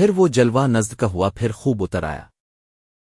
پھر وہ جلوہ نزد کا ہوا پھر خوب اتر آیا۔